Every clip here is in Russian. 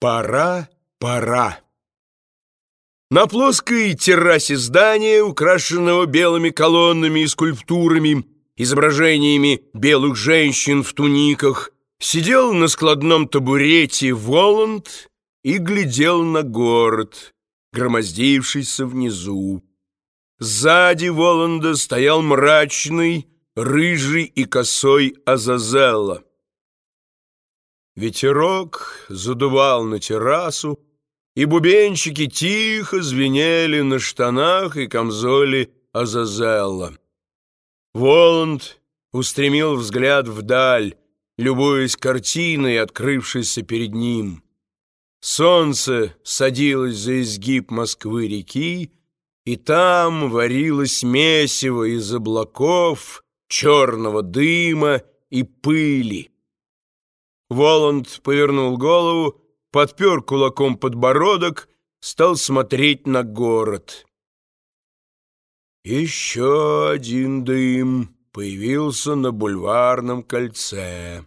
Пора, пора. На плоской террасе здания, украшенного белыми колоннами и скульптурами, изображениями белых женщин в туниках, сидел на складном табурете Воланд и глядел на город, громоздившийся внизу. Сзади Воланда стоял мрачный, рыжий и косой Азазелла. Ветерок задувал на террасу, и бубенчики тихо звенели на штанах и камзоле Азазелла. Воланд устремил взгляд вдаль, любуясь картиной, открывшейся перед ним. Солнце садилось за изгиб Москвы-реки, и там варилось месиво из облаков, черного дыма и пыли. Воланд повернул голову, подпер кулаком подбородок, стал смотреть на город. Еще один дым появился на бульварном кольце.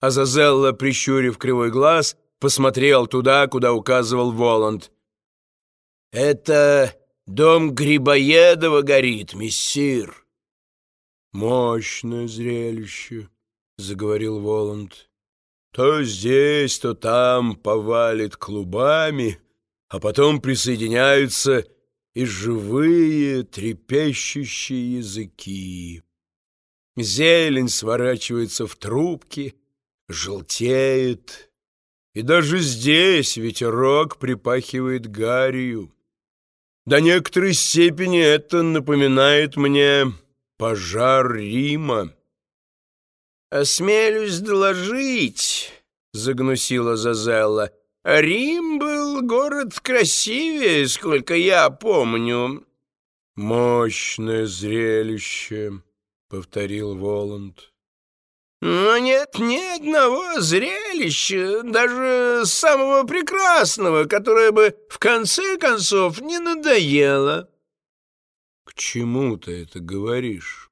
Азазелла, прищурив кривой глаз, посмотрел туда, куда указывал Воланд. «Это дом Грибоедова горит, мессир». «Мощное зрелище», — заговорил Воланд. «То здесь, то там повалит клубами, а потом присоединяются и живые трепещущие языки. Зелень сворачивается в трубки, желтеет, и даже здесь ветерок припахивает гарью. До некоторой степени это напоминает мне пожар Рима. «Осмелюсь доложить», — загнусила Зазелла, — «Рим был город красивее, сколько я помню». «Мощное зрелище», — повторил Воланд. «Но нет ни одного зрелища, даже самого прекрасного, которое бы в конце концов не надоело». «К чему ты это говоришь?»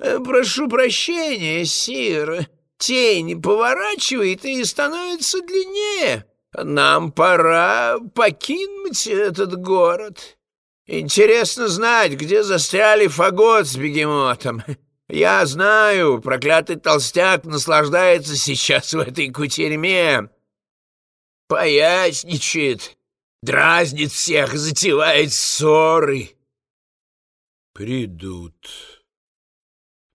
Э, «Прошу прощения, сир. Тень поворачивает и становится длиннее. Нам пора покинуть этот город. Интересно знать, где застряли фагот с бегемотом. Я знаю, проклятый толстяк наслаждается сейчас в этой кутерьме. Поясничает, дразнит всех, затевает ссоры». «Придут».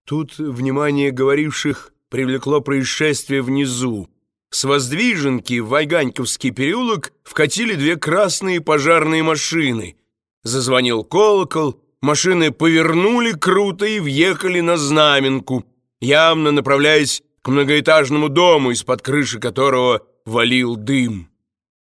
Тут внимание говоривших привлекло происшествие внизу. С воздвиженки в Вайганьковский переулок вкатили две красные пожарные машины. Зазвонил колокол, машины повернули круто и въехали на знаменку, явно направляясь к многоэтажному дому, из-под крыши которого валил дым.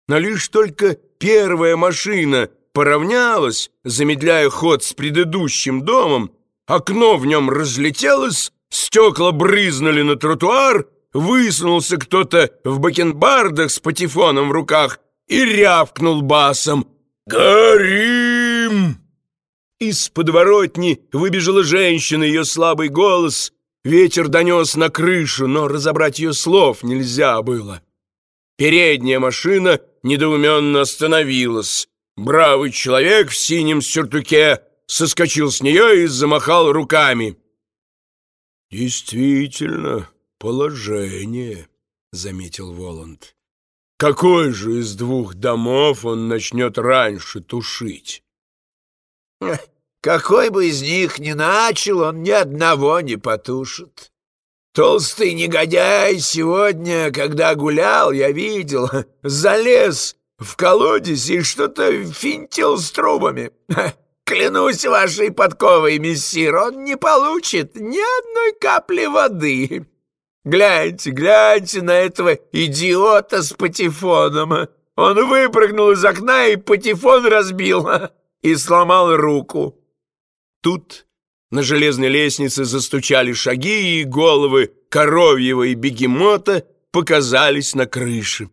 Но лишь только первая машина поравнялась, замедляя ход с предыдущим домом, Окно в нем разлетелось, стекла брызнули на тротуар, высунулся кто-то в бакенбардах с патефоном в руках и рявкнул басом «Горим!». Из подворотни выбежала женщина, ее слабый голос. Ветер донес на крышу, но разобрать ее слов нельзя было. Передняя машина недоуменно остановилась. Бравый человек в синем сюртуке соскочил с нее и замахал руками. «Действительно, положение», — заметил Воланд. «Какой же из двух домов он начнет раньше тушить?» «Какой бы из них ни начал, он ни одного не потушит. Толстый негодяй сегодня, когда гулял, я видел, залез в колодец и что-то финтил с трубами. Клянусь вашей подковой, мессир, он не получит ни одной капли воды. Гляньте, гляньте на этого идиота с патефоном. Он выпрыгнул из окна и патефон разбил и сломал руку. Тут на железной лестнице застучали шаги, и головы коровьего и бегемота показались на крыше.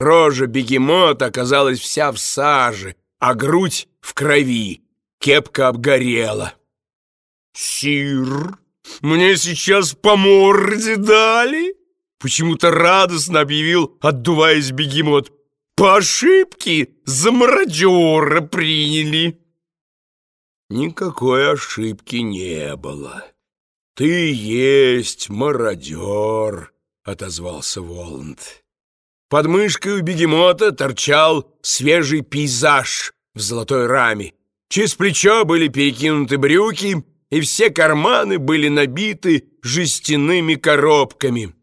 Рожа бегемота оказалась вся в саже, а грудь в крови, кепка обгорела. «Сир, мне сейчас по морде дали?» Почему-то радостно объявил, отдуваясь бегемот. По ошибке за мародера приняли. Никакой ошибки не было. Ты есть мародер, отозвался Воланд. Под мышкой у бегемота торчал свежий пейзаж в золотой раме. Через плечо были перекинуты брюки, и все карманы были набиты жестяными коробками.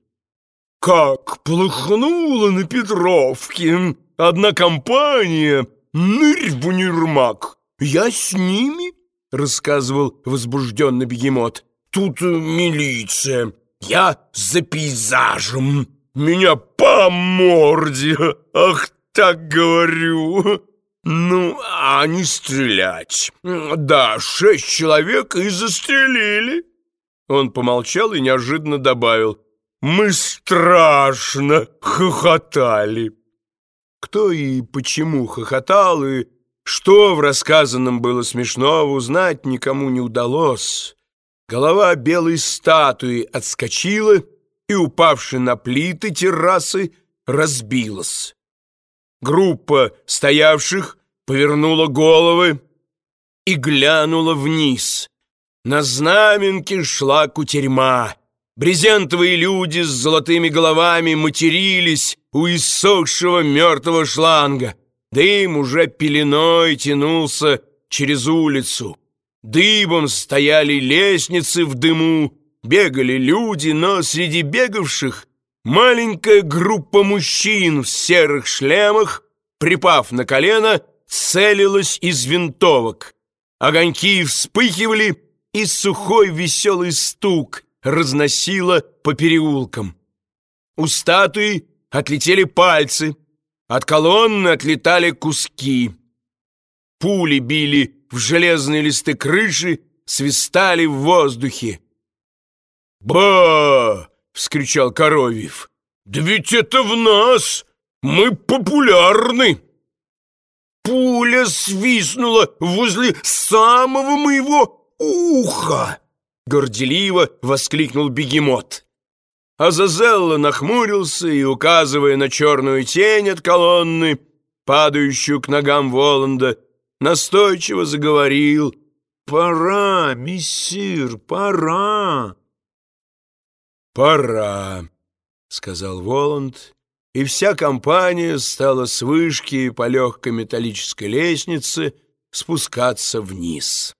Как плохнуло на Петровке! Одна компания, нырь в универмаг. Я с ними, рассказывал возбужденный бегемот. Тут милиция, я за пейзажем. Меня по морде, ах так говорю. Ну, а не стрелять. Да, шесть человек и застрелили. Он помолчал и неожиданно добавил. Мы страшно хохотали. Кто и почему хохотал, и что в рассказанном было смешного, узнать никому не удалось. Голова белой статуи отскочила и, упавши на плиты террасы, разбилась. Группа стоявших повернула головы и глянула вниз. На знаменке шла кутерьма. Брезентовые люди с золотыми головами матерились у иссохшего мертвого шланга. Дым уже пеленой тянулся через улицу. Дыбом стояли лестницы в дыму, бегали люди, но среди бегавших маленькая группа мужчин в серых шлемах, припав на колено, целилась из винтовок. Огоньки вспыхивали, и сухой веселый стук — разносило по переулкам. У статуи отлетели пальцы, от колонны отлетали куски. Пули били в железные листы крыши, свистали в воздухе. «Ба!» — вскричал Коровьев. «Да ведь это в нас! Мы популярны!» Пуля свистнула возле самого моего уха горделиво воскликнул бегемот. Азазелла нахмурился и, указывая на черную тень от колонны, падающую к ногам Воланда, настойчиво заговорил «Пора, мессир, пора!» «Пора», — сказал Воланд, и вся компания стала с вышки по легкой металлической лестнице спускаться вниз.